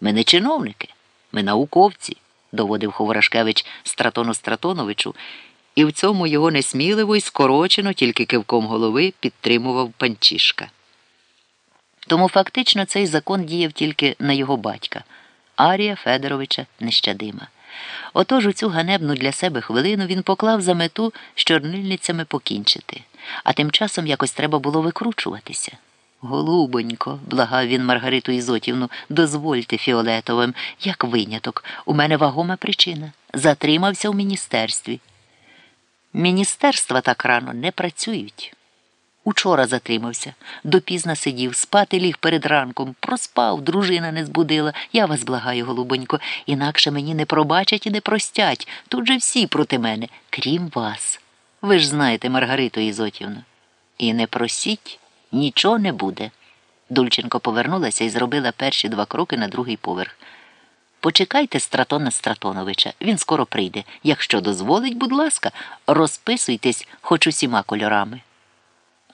Ми не чиновники, ми науковці, доводив Ховорашкевич Стратону Стратоновичу, і в цьому його несміливо і скорочено, тільки кивком голови підтримував панчішка. Тому фактично цей закон діяв тільки на його батька Арія Федоровича Нещадима. Отож у цю ганебну для себе хвилину він поклав за мету з чорнильницями покінчити, а тим часом якось треба було викручуватися. Голубонько, благав він Маргариту Ізотівну, дозвольте фіолетовим, як виняток. У мене вагома причина. Затримався в міністерстві. Міністерства так рано не працюють. Учора затримався, допізно сидів, спати ліг перед ранком, проспав, дружина не збудила. Я вас благаю, голубонько, інакше мені не пробачать і не простять. Тут же всі проти мене, крім вас. Ви ж знаєте, Маргариту Ізотівну. І не просіть, нічого не буде. Дульченко повернулася і зробила перші два кроки на другий поверх. Почекайте Стратона Стратоновича, він скоро прийде. Якщо дозволить, будь ласка, розписуйтесь хоч усіма кольорами.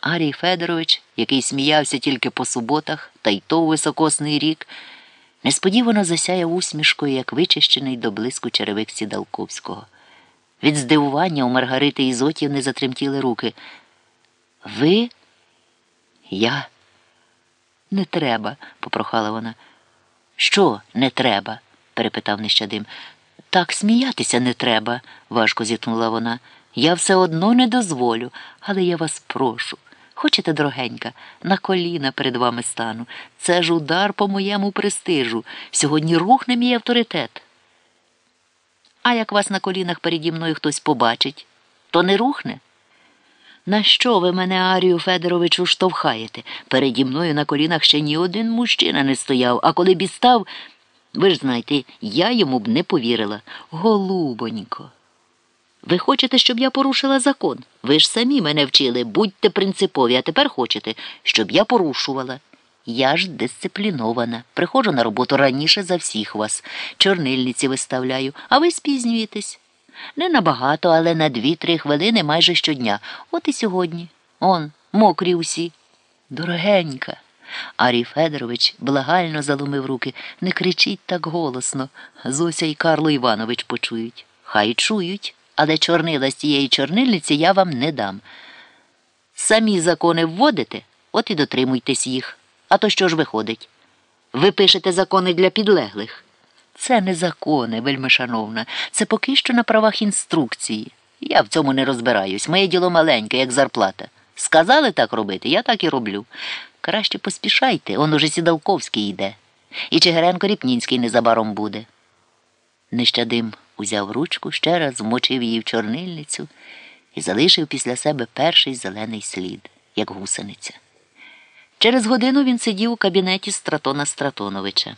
Арій Федорович, який сміявся тільки по суботах, та й то високосний рік, несподівано засяяв усмішкою, як вичищений до блиску черевик Сідалковського. Від здивування у Маргарити Ізотівни затремтіли руки. Ви? Я? Не треба, попрохала вона. Що не треба? перепитав нещадим. Так сміятися не треба, важко зітхнула вона. Я все одно не дозволю, але я вас прошу. Хочете, дорогенька, на коліна перед вами стану. Це ж удар по моєму престижу. Сьогодні рухне мій авторитет. А як вас на колінах переді мною хтось побачить, то не рухне? На що ви мене, Арію Федоровичу, штовхаєте? Переді мною на колінах ще ні один мужчина не стояв, а коли б і став, ви ж знаєте, я йому б не повірила. Голубонько. Ви хочете, щоб я порушила закон? Ви ж самі мене вчили, будьте принципові, а тепер хочете, щоб я порушувала. Я ж дисциплінована. Приходжу на роботу раніше за всіх вас. Чорнильниці виставляю, а ви спізнюєтесь. Не набагато, але на дві-три хвилини майже щодня. От і сьогодні. Он, мокрі усі. Дорогенька. Арій Федорович благально заломив руки. Не кричіть так голосно. Зося і Карло Іванович почують. Хай чують, але чорнила з тієї чорнильниці я вам не дам. Самі закони вводите, от і дотримуйтесь їх. А то що ж виходить? Ви пишете закони для підлеглих. Це не закони, вельми шановна, це поки що на правах інструкції. Я в цьому не розбираюсь. Моє діло маленьке, як зарплата. Сказали так робити, я так і роблю. Краще поспішайте, он уже Сідалковський йде. І Чигиренко Ріпнінський незабаром буде. Нещадим узяв ручку, ще раз вмочив її в чорнильницю і залишив після себе перший зелений слід, як гусениця. Через годину він сидів у кабінеті Стратона Стратоновича.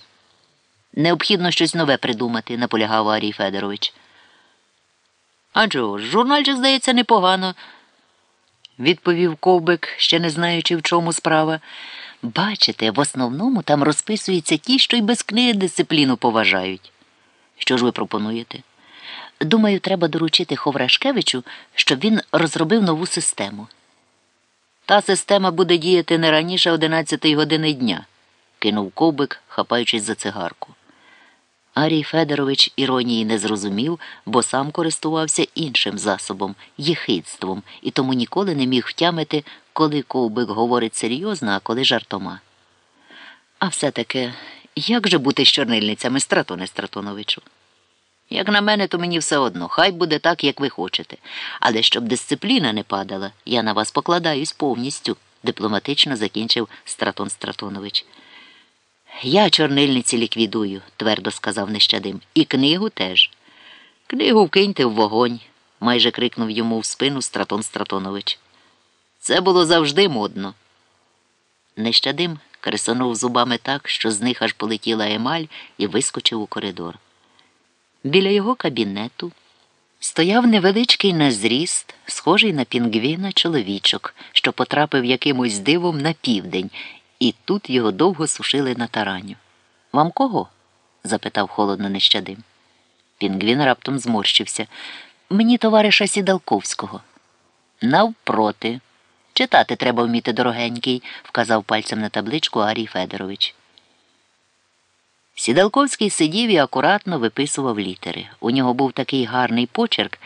Необхідно щось нове придумати, наполягав Арій Федорович. А чого ж, журнальчик, здається, непогано, відповів ковбик, ще не знаючи, в чому справа. Бачите, в основному там розписуються ті, що й без книги дисципліну поважають. Що ж ви пропонуєте? Думаю, треба доручити Ховрашкевичу, щоб він розробив нову систему. Та система буде діяти не раніше 11 години дня, кинув ковбик, хапаючись за цигарку. Арій Федорович іронії не зрозумів, бо сам користувався іншим засобом єхидством, і тому ніколи не міг втямити, коли ковбик говорить серйозно, а коли жартома. А все-таки, як же бути з чорнильницями, Стратоне Стратоновичу? Як на мене, то мені все одно, хай буде так, як ви хочете. Але щоб дисципліна не падала, я на вас покладаюсь повністю, дипломатично закінчив Стратон Стратонович. Я чорнильниці ліквідую, твердо сказав нещадим. І книгу теж. Книгу вкиньте в вогонь, майже крикнув йому в спину Стратон Стратонович. Це було завжди модно. Нещадим кресонув зубами так, що з них аж полетіла емаль і вискочив у коридор. Біля його кабінету стояв невеличкий на зріст, схожий на пінгвіна чоловічок, що потрапив якимось дивом на південь, і тут його довго сушили на тараню. Вам кого? запитав холодно нещадим. Пінгвін раптом зморщився. Мені товариша Сідалковського. Навпроти. Читати треба вміти дорогенький, вказав пальцем на табличку Арій Федорович. Сідалковський сидів і акуратно виписував літери. У нього був такий гарний почерк,